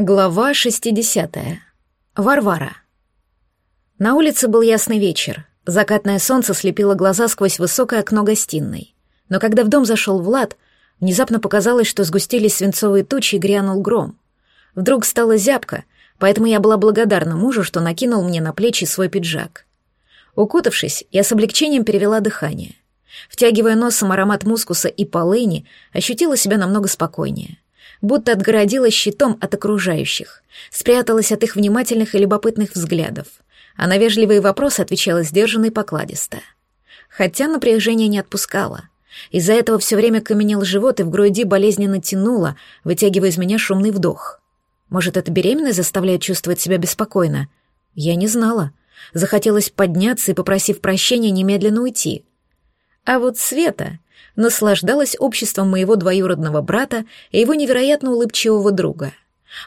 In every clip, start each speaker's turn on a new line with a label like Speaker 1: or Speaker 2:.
Speaker 1: Глава 60. Варвара. На улице был ясный вечер. Закатное солнце слепило глаза сквозь высокое окно гостиной. Но когда в дом зашел Влад, внезапно показалось, что сгустились свинцовые тучи и грянул гром. Вдруг стало зябко, поэтому я была благодарна мужу, что накинул мне на плечи свой пиджак. Укутавшись, я с облегчением перевела дыхание. Втягивая носом аромат мускуса и полыни, ощутила себя намного спокойнее — будто отгородилась щитом от окружающих, спряталась от их внимательных и любопытных взглядов, а на вежливые вопросы отвечала сдержанно и покладисто. Хотя напряжение не отпускало. Из-за этого все время каменел живот и в груди болезненно тянуло, вытягивая из меня шумный вдох. Может, это беременность заставляет чувствовать себя беспокойно? Я не знала. Захотелось подняться и, попросив прощения, немедленно уйти. А вот Света наслаждалась обществом моего двоюродного брата и его невероятно улыбчивого друга.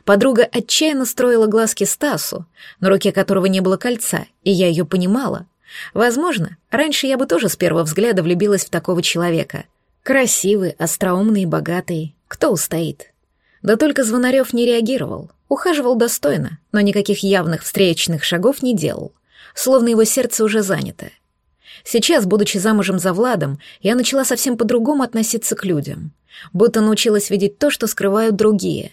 Speaker 1: Подруга отчаянно строила глазки Стасу, на руке которого не было кольца, и я ее понимала. Возможно, раньше я бы тоже с первого взгляда влюбилась в такого человека. Красивый, остроумный богатый. Кто устоит? Да только Звонарев не реагировал. Ухаживал достойно, но никаких явных встречных шагов не делал. Словно его сердце уже занято. Сейчас, будучи замужем за Владом, я начала совсем по-другому относиться к людям. Будто научилась видеть то, что скрывают другие.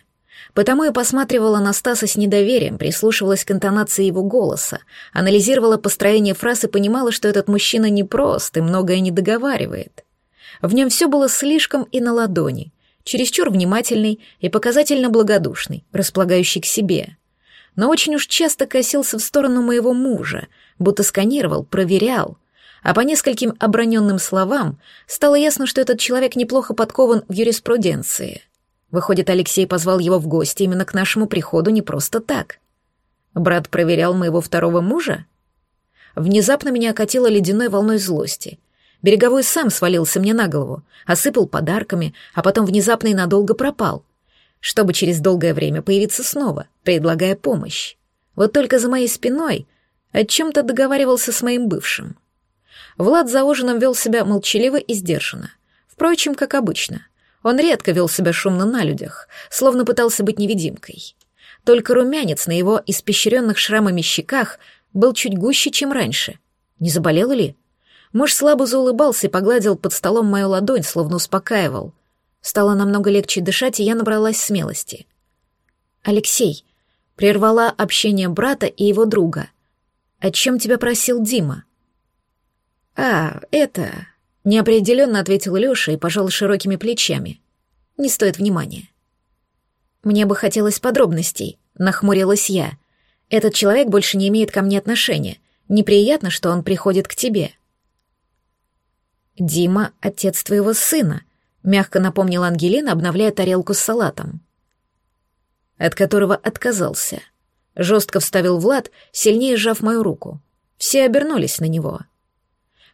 Speaker 1: Потому я посматривала на Стаса с недоверием, прислушивалась к интонации его голоса, анализировала построение фраз и понимала, что этот мужчина непрост и многое не договаривает. В нем все было слишком и на ладони, чересчур внимательный и показательно благодушный, располагающий к себе. Но очень уж часто косился в сторону моего мужа, будто сканировал, проверял — а по нескольким оброненным словам стало ясно, что этот человек неплохо подкован в юриспруденции. Выходит, Алексей позвал его в гости именно к нашему приходу не просто так. Брат проверял моего второго мужа? Внезапно меня окатило ледяной волной злости. Береговой сам свалился мне на голову, осыпал подарками, а потом внезапно и надолго пропал, чтобы через долгое время появиться снова, предлагая помощь. Вот только за моей спиной о чем-то договаривался с моим бывшим. Влад за ужином вел себя молчаливо и сдержанно. Впрочем, как обычно. Он редко вел себя шумно на людях, словно пытался быть невидимкой. Только румянец на его испещренных шрамами щеках был чуть гуще, чем раньше. Не заболел ли? Муж слабо заулыбался и погладил под столом мою ладонь, словно успокаивал. Стало намного легче дышать, и я набралась смелости. «Алексей», — прервала общение брата и его друга. «О чем тебя просил Дима?» «А, это...» — неопределенно ответил Лёша и пожал широкими плечами. «Не стоит внимания». «Мне бы хотелось подробностей», — нахмурилась я. «Этот человек больше не имеет ко мне отношения. Неприятно, что он приходит к тебе». «Дима — отец твоего сына», — мягко напомнила Ангелина, обновляя тарелку с салатом. От которого отказался. Жестко вставил Влад, сильнее сжав мою руку. Все обернулись на него —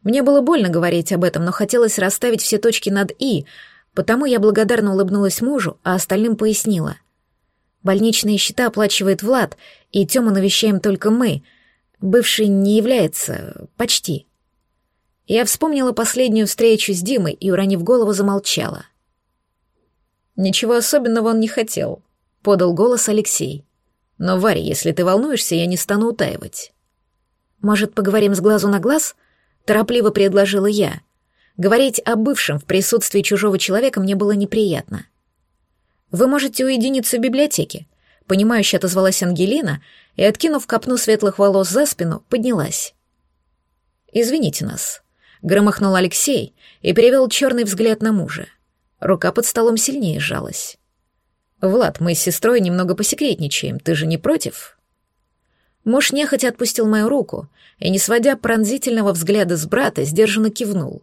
Speaker 1: мне было больно говорить об этом, но хотелось расставить все точки над «и», потому я благодарно улыбнулась мужу, а остальным пояснила. Больничные счета оплачивает Влад, и Тему навещаем только мы. Бывший не является... почти. Я вспомнила последнюю встречу с Димой и, уронив голову, замолчала. «Ничего особенного он не хотел», — подал голос Алексей. «Но, Варя, если ты волнуешься, я не стану утаивать». «Может, поговорим с глазу на глаз?» Торопливо предложила я. Говорить о бывшем в присутствии чужого человека мне было неприятно. «Вы можете уединиться в библиотеке», — понимающе отозвалась Ангелина и, откинув копну светлых волос за спину, поднялась. «Извините нас», — громыхнул Алексей и перевел черный взгляд на мужа. Рука под столом сильнее сжалась. «Влад, мы с сестрой немного посекретничаем, ты же не против?» Муж нехотя отпустил мою руку и, не сводя пронзительного взгляда с брата, сдержанно кивнул.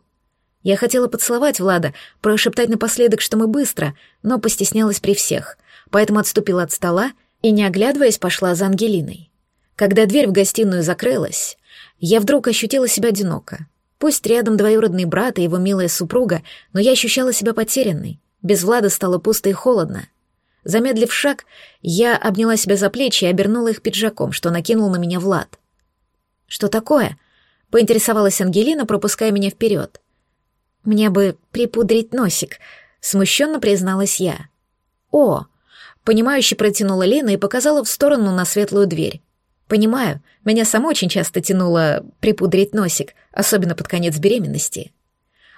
Speaker 1: Я хотела поцеловать Влада, прошептать напоследок, что мы быстро, но постеснялась при всех, поэтому отступила от стола и, не оглядываясь, пошла за Ангелиной. Когда дверь в гостиную закрылась, я вдруг ощутила себя одиноко. Пусть рядом двоюродный брат и его милая супруга, но я ощущала себя потерянной. Без Влада стало пусто и холодно. Замедлив шаг, я обняла себя за плечи и обернула их пиджаком, что накинул на меня Влад. «Что такое?» — поинтересовалась Ангелина, пропуская меня вперед. «Мне бы припудрить носик», — смущенно призналась я. «О!» Понимающе протянула Лена и показала в сторону на светлую дверь. Понимаю, меня само очень часто тянуло припудрить носик, особенно под конец беременности.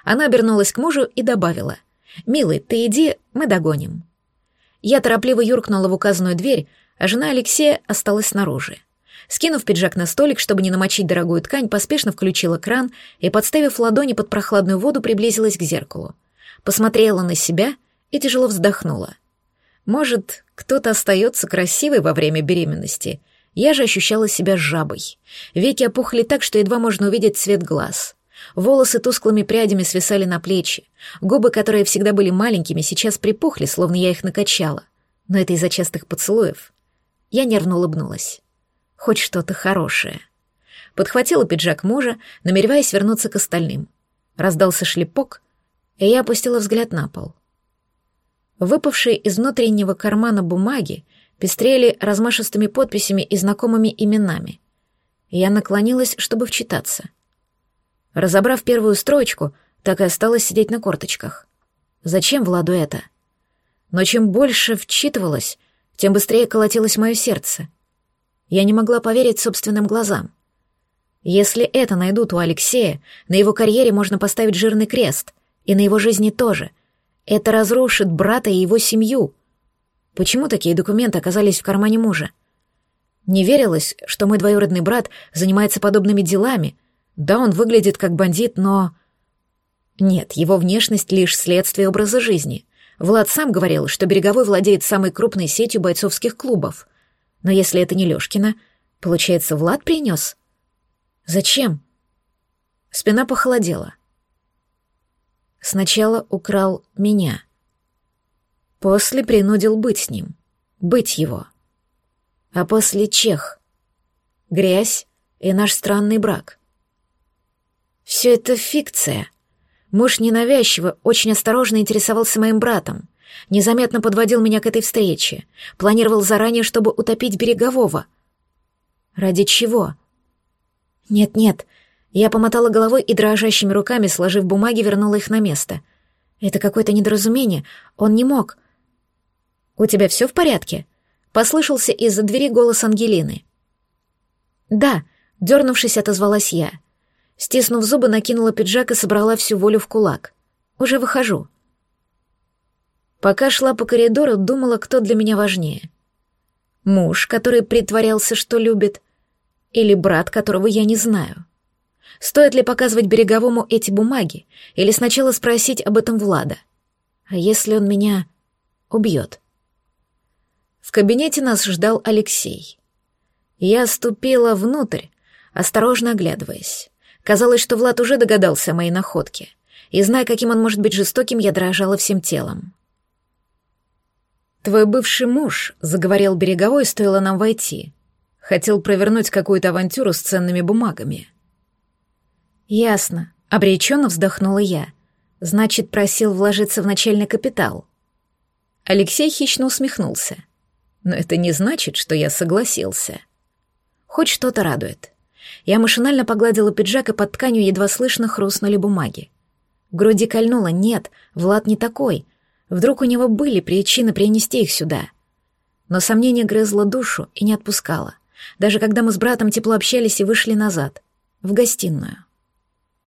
Speaker 1: Она обернулась к мужу и добавила. «Милый, ты иди, мы догоним». Я торопливо юркнула в указанную дверь, а жена Алексея осталась снаружи. Скинув пиджак на столик, чтобы не намочить дорогую ткань, поспешно включила кран и, подставив ладони под прохладную воду, приблизилась к зеркалу. Посмотрела на себя и тяжело вздохнула. Может, кто-то остается красивой во время беременности. Я же ощущала себя жабой. Веки опухли так, что едва можно увидеть цвет глаз. Волосы тусклыми прядями свисали на плечи. Губы, которые всегда были маленькими, сейчас припухли, словно я их накачала. Но это из-за частых поцелуев. Я нервно улыбнулась хоть что-то хорошее. Подхватила пиджак мужа, намереваясь вернуться к остальным. Раздался шлепок, и я опустила взгляд на пол. Выпавшие из внутреннего кармана бумаги пестрели размашистыми подписями и знакомыми именами. Я наклонилась, чтобы вчитаться. Разобрав первую строчку, так и осталось сидеть на корточках. Зачем Владу это? Но чем больше вчитывалась, тем быстрее колотилось мое сердце — я не могла поверить собственным глазам. Если это найдут у Алексея, на его карьере можно поставить жирный крест, и на его жизни тоже. Это разрушит брата и его семью. Почему такие документы оказались в кармане мужа? Не верилось, что мой двоюродный брат занимается подобными делами. Да, он выглядит как бандит, но... Нет, его внешность — лишь следствие образа жизни. Влад сам говорил, что Береговой владеет самой крупной сетью бойцовских клубов. Но если это не Лёшкина, получается, Влад принёс? Зачем? Спина похолодела. Сначала украл меня. После принудил быть с ним, быть его. А после чех. Грязь и наш странный брак. Все это фикция. Муж ненавязчиво, очень осторожно интересовался моим братом. Незаметно подводил меня к этой встрече. Планировал заранее, чтобы утопить Берегового. Ради чего? Нет-нет. Я помотала головой и дрожащими руками, сложив бумаги, вернула их на место. Это какое-то недоразумение. Он не мог. «У тебя все в порядке?» Послышался из-за двери голос Ангелины. «Да», — дернувшись, отозвалась я. Стиснув зубы, накинула пиджак и собрала всю волю в кулак. «Уже выхожу». Пока шла по коридору, думала, кто для меня важнее. Муж, который притворялся, что любит, или брат, которого я не знаю. Стоит ли показывать Береговому эти бумаги, или сначала спросить об этом Влада? А если он меня убьет? В кабинете нас ждал Алексей. Я ступила внутрь, осторожно оглядываясь. Казалось, что Влад уже догадался о моей находке. И, зная, каким он может быть жестоким, я дрожала всем телом. «Твой бывший муж», — заговорил Береговой, стоило нам войти. Хотел провернуть какую-то авантюру с ценными бумагами. «Ясно», — обреченно вздохнула я. «Значит, просил вложиться в начальный капитал». Алексей хищно усмехнулся. «Но это не значит, что я согласился». Хоть что-то радует. Я машинально погладила пиджак, и под тканью едва слышно хрустнули бумаги. В груди кольнуло «нет, Влад не такой», Вдруг у него были причины принести их сюда. Но сомнение грызло душу и не отпускало, даже когда мы с братом тепло общались и вышли назад, в гостиную.